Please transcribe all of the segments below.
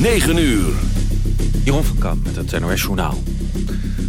9 uur. Jeroen van Kamp met het NOS Journaal.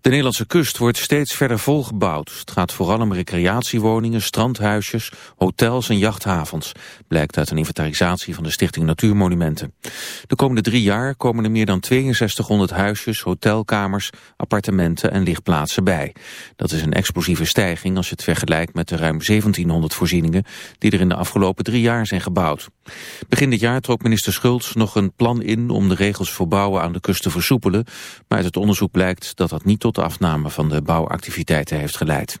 De Nederlandse kust wordt steeds verder volgebouwd. Het gaat vooral om recreatiewoningen, strandhuisjes, hotels en jachthavens. Blijkt uit een inventarisatie van de Stichting Natuurmonumenten. De komende drie jaar komen er meer dan 6200 huisjes, hotelkamers, appartementen en lichtplaatsen bij. Dat is een explosieve stijging als je het vergelijkt met de ruim 1700 voorzieningen die er in de afgelopen drie jaar zijn gebouwd. Begin dit jaar trok minister Schultz nog een plan in om de regels voor bouwen aan de kust te versoepelen, maar uit het onderzoek blijkt dat dat niet tot de afname van de bouwactiviteiten heeft geleid.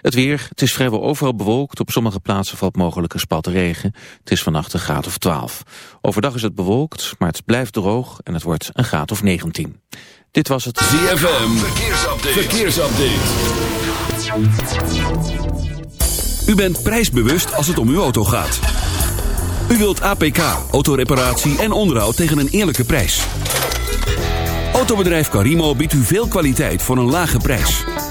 Het weer, het is vrijwel overal bewolkt. Op sommige plaatsen valt mogelijk een spat regen. Het is vannacht een graad of 12. Overdag is het bewolkt, maar het blijft droog en het wordt een graad of 19. Dit was het ZFM Verkeersupdate. Verkeersupdate. U bent prijsbewust als het om uw auto gaat. U wilt APK, autoreparatie en onderhoud tegen een eerlijke prijs. Autobedrijf Carimo biedt u veel kwaliteit voor een lage prijs.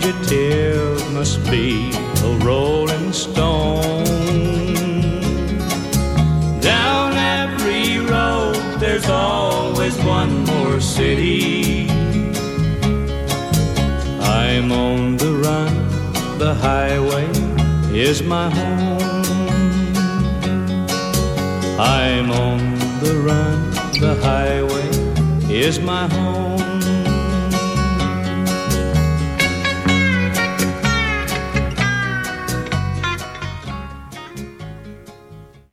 Fugitive must be a rolling stone. Down every road, there's always one more city. I'm on the run, the highway is my home. I'm on the run, the highway is my home.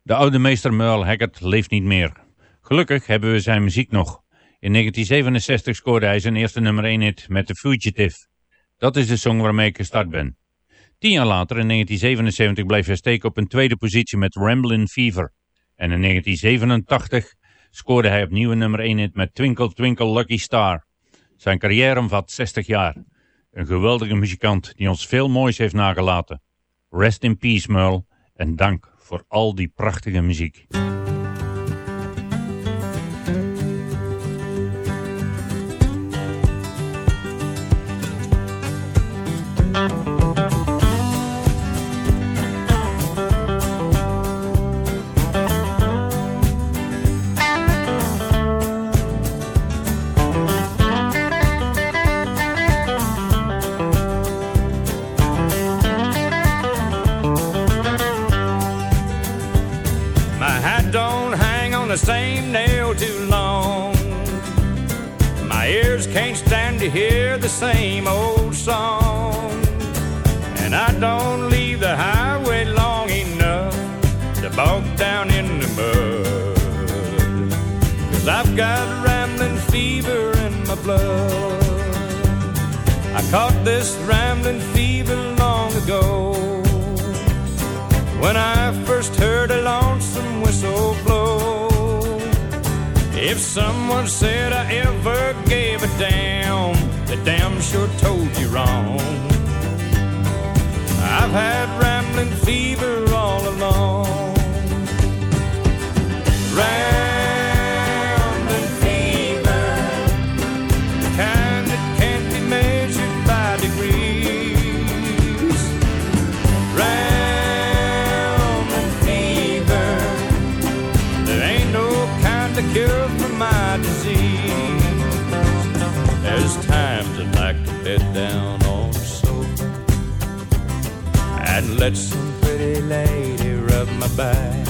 De oude meester Merle Haggard leeft niet meer. Gelukkig hebben we zijn muziek nog. In 1967 scoorde hij zijn eerste nummer 1 hit met The Fugitive. Dat is de song waarmee ik gestart ben. Tien jaar later, in 1977, bleef hij steken op een tweede positie met Ramblin' Fever. En in 1987 scoorde hij opnieuw een nummer 1 hit met Twinkle Twinkle Lucky Star. Zijn carrière omvat 60 jaar. Een geweldige muzikant die ons veel moois heeft nagelaten. Rest in peace Merle en dank voor al die prachtige muziek. Ears can't stand to hear the same old song. And I don't leave the highway long enough to bog down in the mud. Cause I've got a rambling fever in my blood. I caught this rambling fever long ago. When I first heard a lonesome whistle blow, if someone said I ever gave a damn, they damn sure told you wrong. I've had rambling fever all along. Rambling let some pretty lady rub my back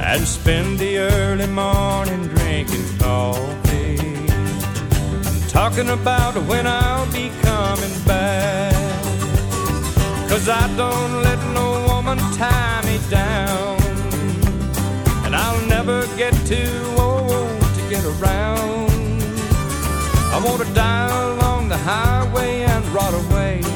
and spend the early morning drinking coffee and talking about when I'll be coming back. Cause I don't let no woman tie me down. And I'll never get too old to get around. I wanna die along the highway and rot away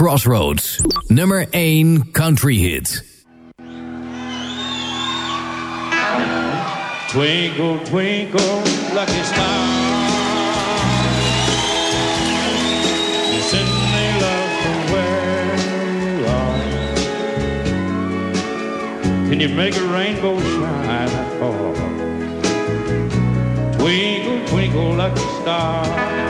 Crossroads. Nummer 1 country hit. Twinkle, twinkle, lucky star. Send me love from where you are. Can you make a rainbow shine at all? Twinkle, twinkle, lucky star.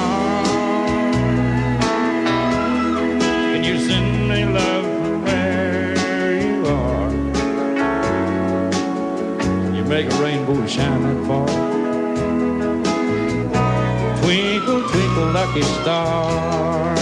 Make a rainbow shine and fall. Twinkle, twinkle, lucky star.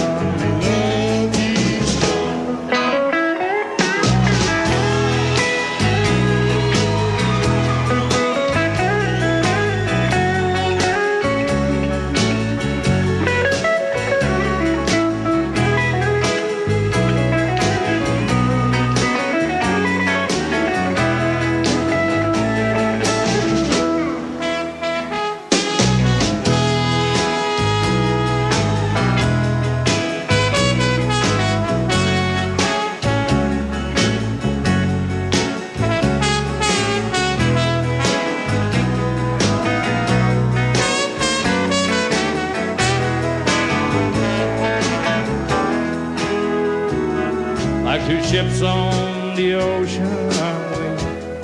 Ships on the ocean,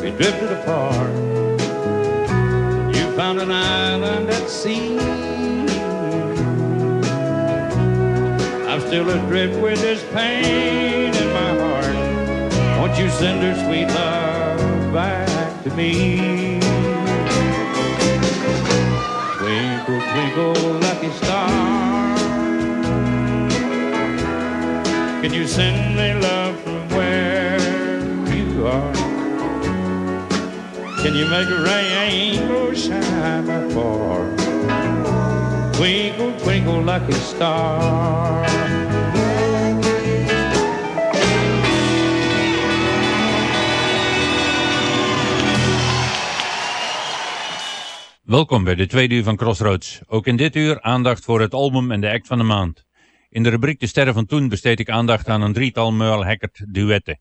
we, drifted apart. You found an island at sea. I'm still adrift with this pain in my heart. Won't you send her sweet love back to me? Twinkle, twinkle, lucky star. Can you send me love Can you make a rainbow shine far? Twinkle, twinkle, lucky star. Welkom bij de tweede uur van Crossroads. Ook in dit uur aandacht voor het album en de act van de maand. In de rubriek De Sterren van Toen besteed ik aandacht aan een drietal Merle Haggard duetten.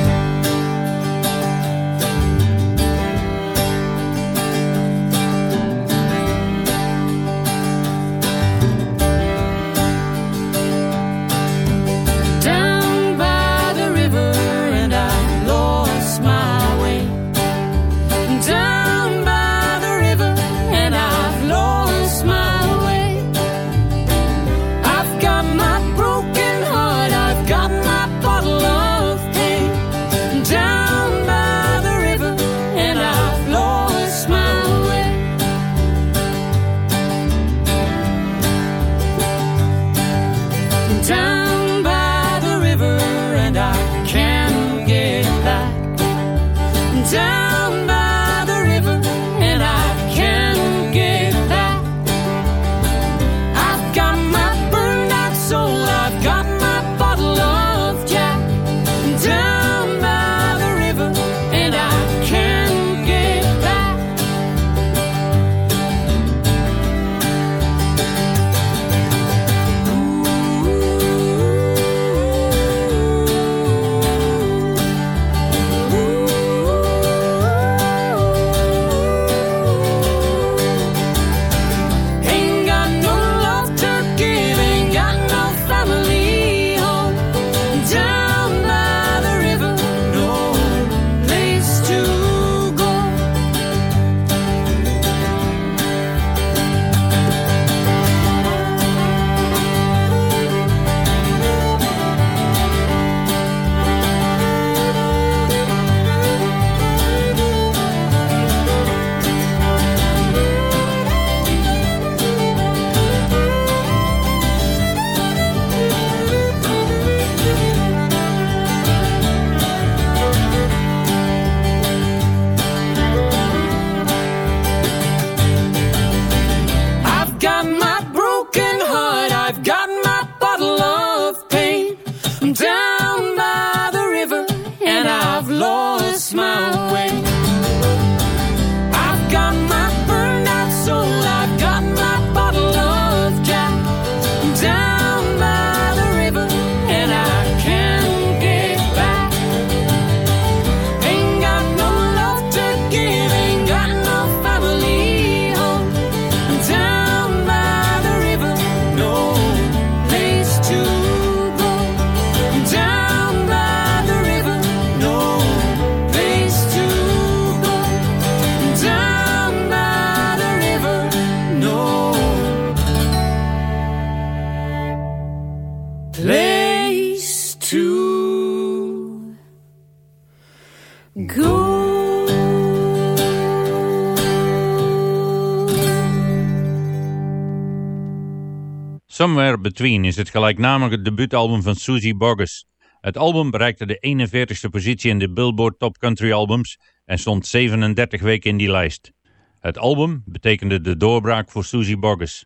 Somewhere Between is het gelijknamige debuutalbum van Susie Bogus. Het album bereikte de 41ste positie in de Billboard Top Country Albums en stond 37 weken in die lijst. Het album betekende de doorbraak voor Susie Bogus.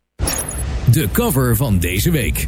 De cover van deze week.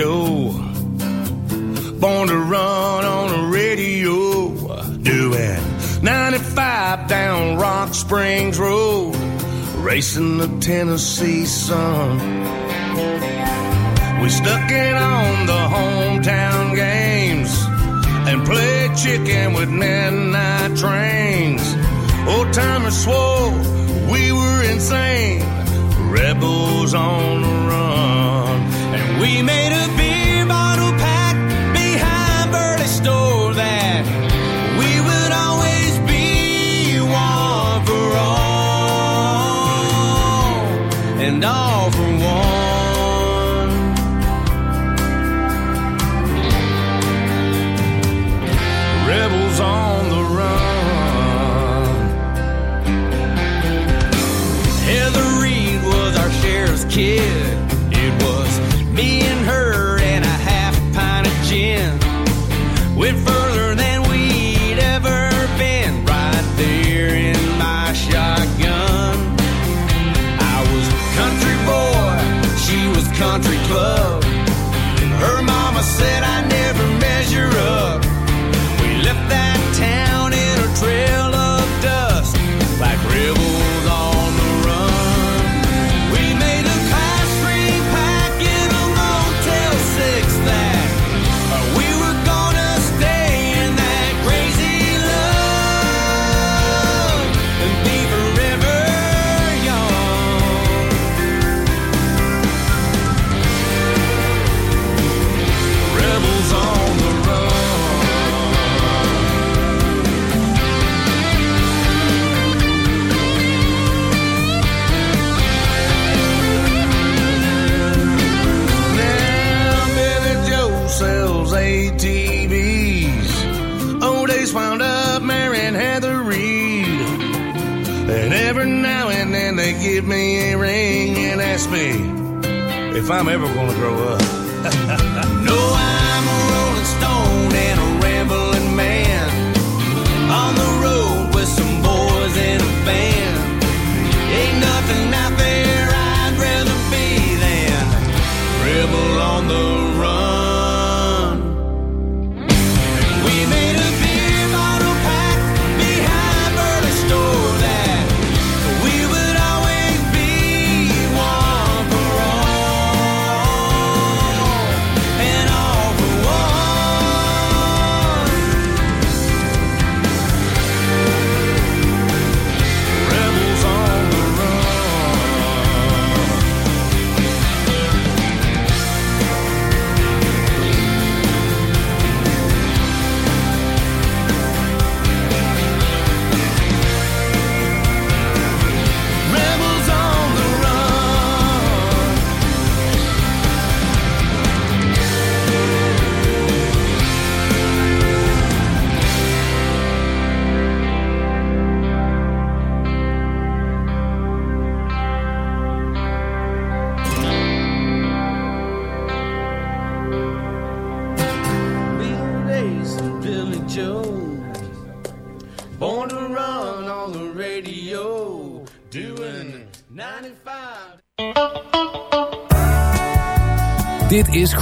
Born to run on the radio, doing 95 down Rock Springs Road, racing the Tennessee sun. We stuck it on the hometown games and played chicken with midnight trains. Old timers swore we were insane, rebels on the run.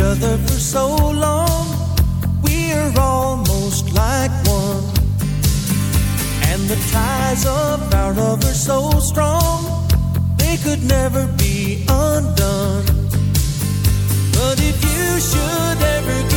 Other for so long, we're almost like one. And the ties of our love are so strong, they could never be undone. But if you should ever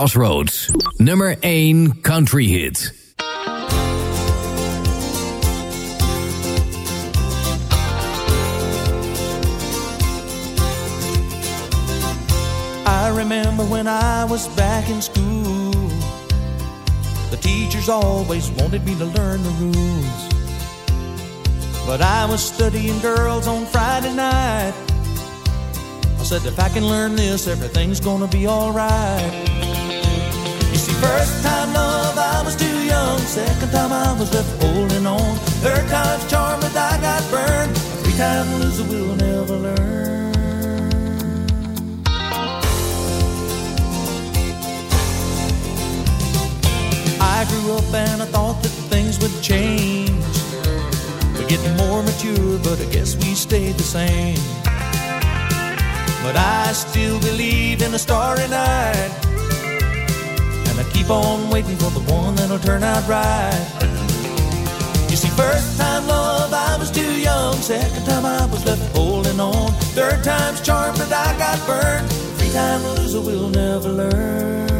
Crossroads. Nummer 1 country hit. I remember when I was back in school. The teachers always wanted me to learn the rules. But I was studying girls on Friday night. Said, if I can learn this, everything's gonna be alright. You see, first time love, I was too young. Second time, I was left holding on. Third time's charm, but I got burned. Three time loser will never learn. I grew up and I thought that things would change. We're getting more mature, but I guess we stayed the same. But I still believe in a starry night. And I keep on waiting for the one that'll turn out right. You see, first time love, I was too young. Second time, I was left holding on. Third time's charm, but I got burned. Three time loser will never learn.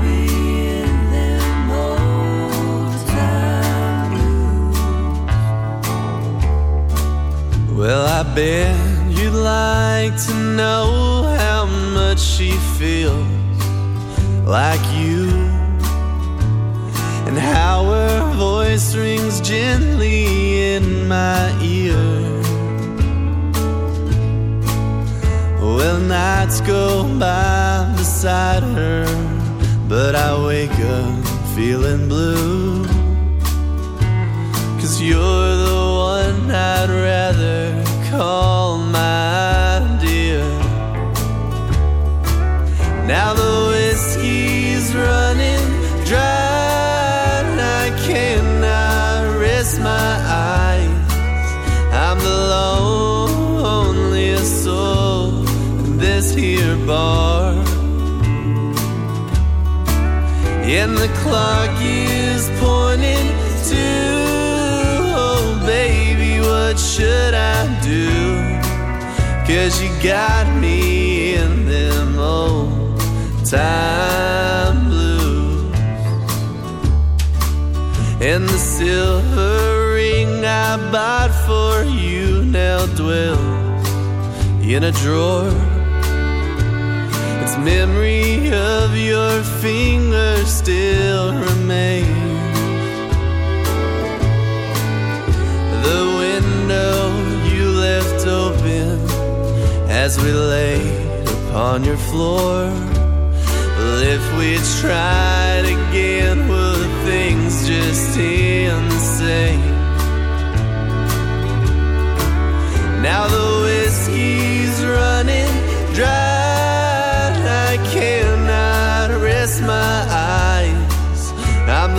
Well, I bet you'd like to know how much she feels like you, and how her voice rings gently in my ear. Well, nights go by beside her, but I wake up feeling blue. Cause you're the one I'd clock is pointing to, oh baby, what should I do? Cause you got me in them old time blues. And the silver ring I bought for you now dwells in a drawer. It's memory of your fingers still remains. The window you left open as we laid upon your floor. Well, if we tried again, would things just end the same? Now the whiskey's running dry.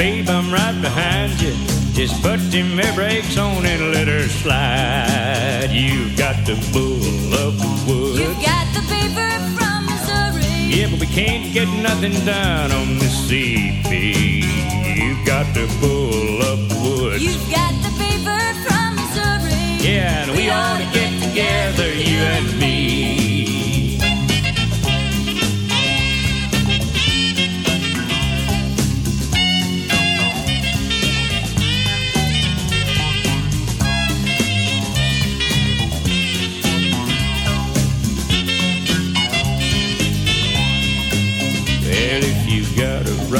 Babe, I'm right behind you. Just put them air brakes on and let her slide. You've got the bull of the woods. You've got the paper from Missouri. Yeah, but we can't get nothing done on the CB. You've got the bull of the woods. You've got the paper from Missouri. Yeah, and we ought to get together, you and me.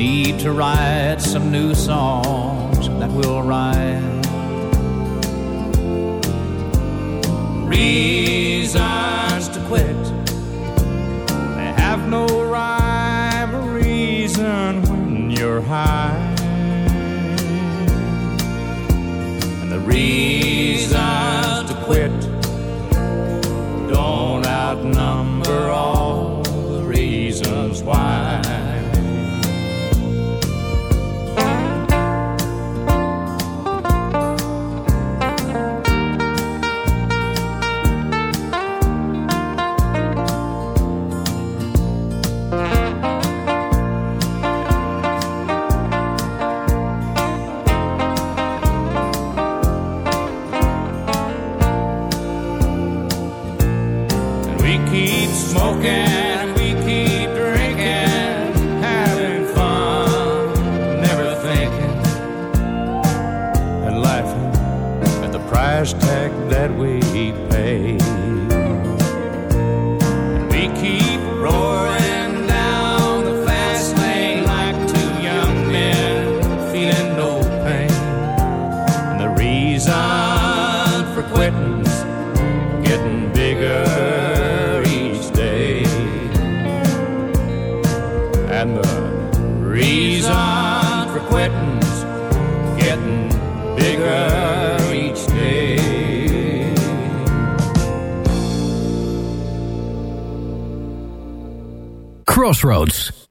need to write some new songs that will rhyme. reasons to quit. They have no rhyme or reason when you're high. And the reasons to quit don't outnumber all the reasons why.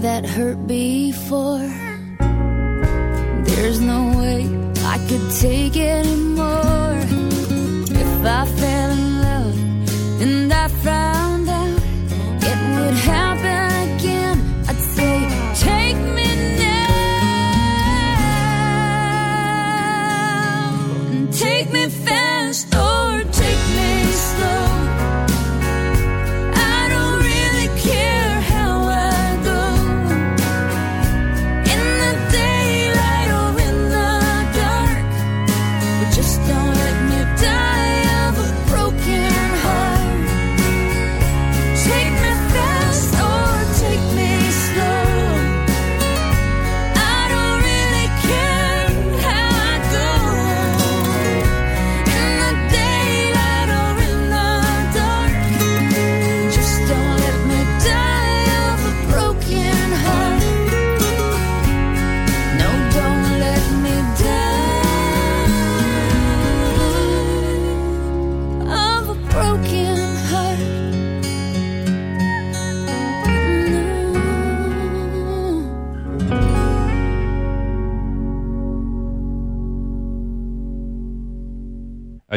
that hurt before. There's no way I could take anymore. If I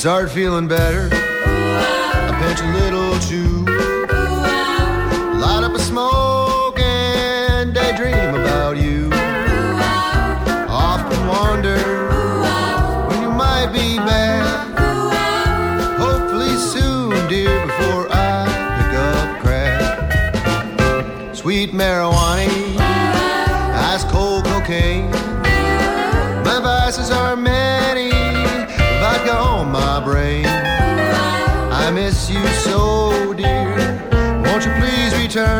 Start feeling better, return?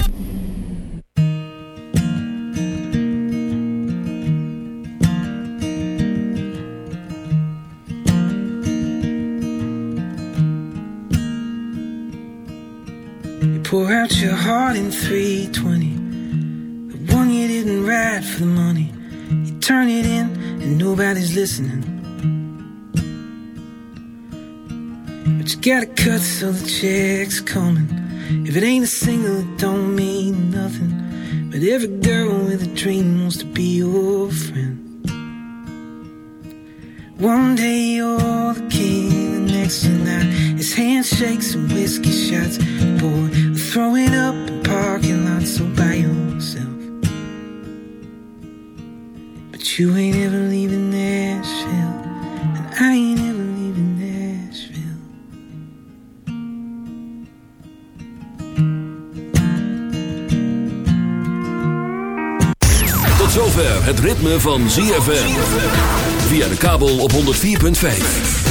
Pour out your heart in 320. The one you didn't write for the money. You turn it in and nobody's listening. But you gotta cut so the check's coming. If it ain't a single, it don't mean nothing. But every girl with a dream wants to be your friend. One day you're the king, the next not. It's handshakes and whiskey shots. Boy, throwing up in parking lots all by yourself. But you ain't ever leaving Nashville, and I ain't ever leaving Nashville. Tot zover het ritme van ZFM. Via de kabel op 104.5.